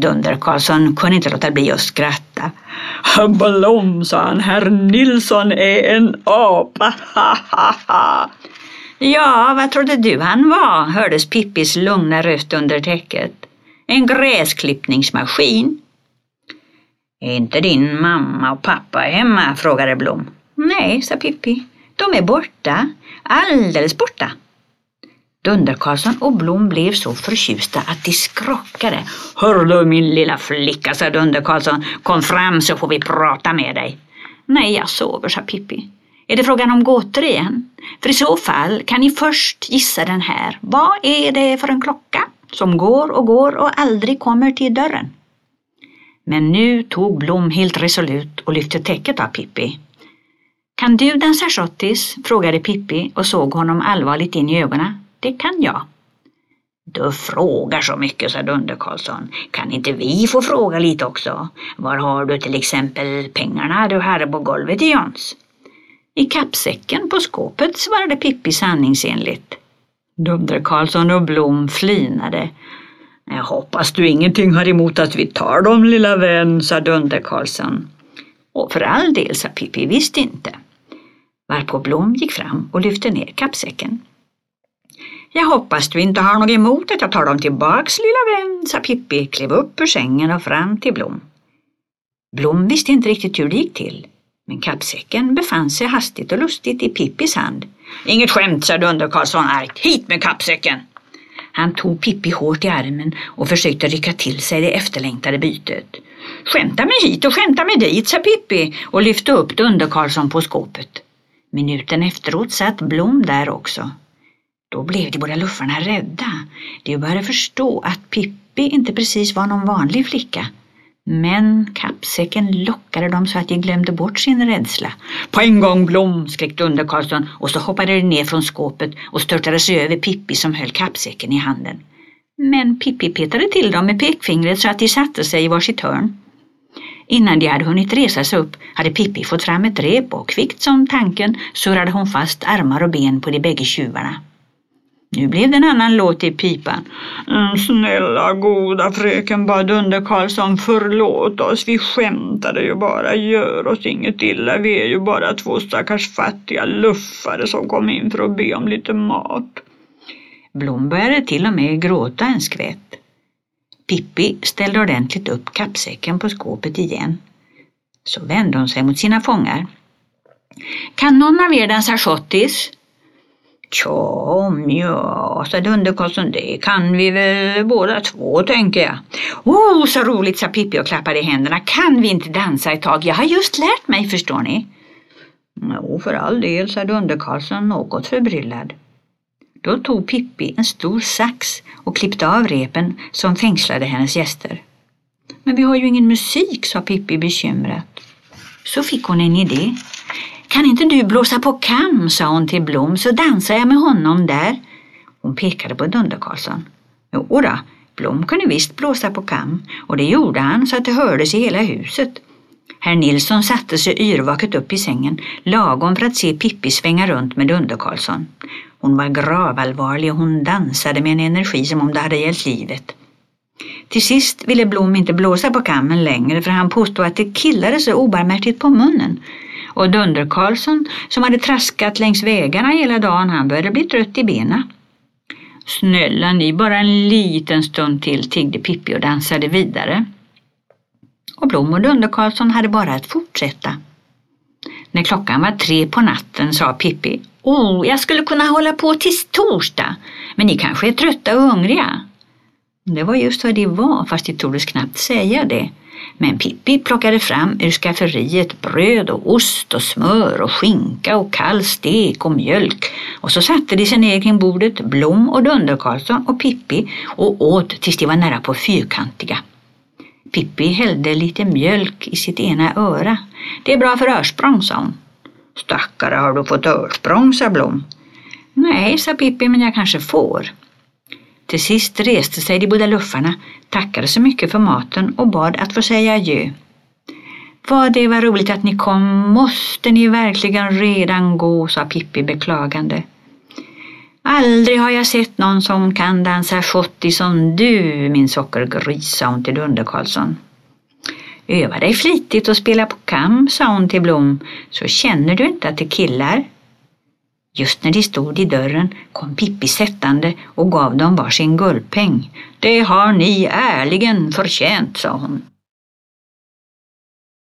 Dunder-Karlsson kunde inte låta bli att skratta. Blom, sa han, herr Nilsson är en apa, ha ha ha. Ja, vad trodde du han var? hördes Pippis lugna röst under täcket. En gräsklippningsmaskin. Är inte din mamma och pappa hemma? frågade Blom. Nej, sa Pippi. De är borta. Alldeles borta. Dunder-Karlsson och Blom blev så förtjusta att de skrockade. Hör du min lilla flicka, sa Dunder-Karlsson. Kom fram så får vi prata med dig. Nej, jag sover, sa Pippi. Är det frågan om gåtor igen? För i så fall kan ni först gissa den här. Vad är det för en klocka som går och går och aldrig kommer till dörren? Men nu tog Blom helt resolut och lyfte täcket av Pippi. Kan du dansa schottis? frågade Pippi och såg honom allvarligt in i ögonen. Det kan jag. Du frågar så mycket, sa Dunder Karlsson. Kan inte vi få fråga lite också? Var har du till exempel pengarna du hade på golvet i Jöns? I kappsäcken på skåpet, svarade Pippi sanningsenligt. Dunder Karlsson och Blom flinade. Jag hoppas du ingenting har emot att vi tar dem, lilla vän, sa Dunder Karlsson. Och för all del, sa Pippi, visst inte. Varpå Blom gick fram och lyfte ner kappsäcken. Jag hoppas du inte har något emot att jag tar dem tillbaks, lilla vän, sa Pippi, klev upp ur sängen och fram till Blom. Blom visste inte riktigt hur det gick till, men kappsäcken befann sig hastigt och lustigt i Pippis hand. Inget skämt, sa Dunder Karlsson argt. Hit med kappsäcken! Han tog Pippi hårt i armen och försökte rycka till sig det efterlängtade bytet. Skämta mig hit och skämta mig dit, sa Pippi och lyfte upp Dunder Karlsson på skåpet. Minuten efteråt satt Blom där också. Då blev de båda luffarna rädda. De började förstå att Pippi inte precis var någon vanlig flicka. Men kappsäcken lockade dem så att de glömde bort sin rädsla. På en gång Blom, skrek Dunder Karlsson och så hoppade de ner från skåpet och störtade sig över Pippi som höll kappsäcken i handen. Men Pippi petade till dem med pekfingret så att de satte sig i varsitt hörn. Innan de hade hunnit resa sig upp hade Pippi fått fram ett rep och kvickt som tanken surrade hon fast armar och ben på de bägge tjuvarna. Nu blev det en annan låt i pipan. Mm, snälla goda fröken Badunder Karlsson, förlåt oss. Vi skämtade ju bara. Gör oss inget illa. Vi är ju bara två stackars fattiga luffare som kom in för att be om lite mat. Blom började till och med gråta en skvätt. Pippi ställde ordentligt upp kappsäcken på skåpet igen. Så vände hon sig mot sina fångar. Kan någon av er dansa schottis? Tja, ja, sa Dunderkarlsson, det kan vi väl båda två, tänker jag. Oh, så roligt, sa Pippi och klappade i händerna. Kan vi inte dansa ett tag? Jag har just lärt mig, förstår ni. Jo, för all del, sa Dunderkarlsson något förbryllad. Då tog Pippi en stor sax och klippte av repen som fängslade hennes gäster. Men vi har ju ingen musik, sa Pippi bekymrat. Så fick hon en idé. Kan inte du blåsa på kam, sa hon till Blom, så dansar jag med honom där. Hon pekade på Dunder-Karlsson. Jo då, Blom kunde visst blåsa på kam och det gjorde han så att det hördes i hela huset. Herr Nilsson satte sig yrvaket upp i sängen, lagom för att se Pippi svänga runt med Dunder-Karlsson. Hon var gravallvarlig och hon dansade med en energi som om det hade gällt livet. Till sist ville Blom inte blåsa på kammen längre för han påstod att det killade så obarmhärtigt på munnen och Dunder-Karlsson som hade traskat längs vägarna hela dagen, han började bli trött i benen. Snälla ni, bara en liten stund till, tiggde Pippi och dansade vidare. Och Blom och Dunder-Karlsson hade bara att fortsätta. När klockan var tre på natten sa Pippi, Åh, jag skulle kunna hålla på till torsdag, men ni kanske är trötta och hungriga. Det var just vad det var, fast de tordes knappt säga det. Men Pippi plockade fram ur skafferiet bröd och ost och smör och skinka och kall stek och mjölk och så satte de sig ner kring bordet, Blom och Dunder-Karlsson och Pippi och åt tills de var nära på fyrkantiga. Pippi hällde lite mjölk i sitt ena öra. Det är bra för örsprång, sa hon. Stackare, har du fått örsprång, sa Blom. Nej, sa Pippi, men jag kanske får. Till sist reste sig de båda luffarna, tackade så mycket för maten och bad att få säga adjö. Vad det var roligt att ni kom, måste ni verkligen redan gå, sa Pippi beklagande. Aldrig har jag sett någon som kan dansa schottis som du, min sockergris, sa hon till Dunder Karlsson. Öva dig flitigt och spela på kam, sa hon till Blom, så känner du inte att det killar. Just när de stod i dörren kom Pippi sättande och gav dem varsin guldpeng. Det har ni ärligen förtjänt, sa hon.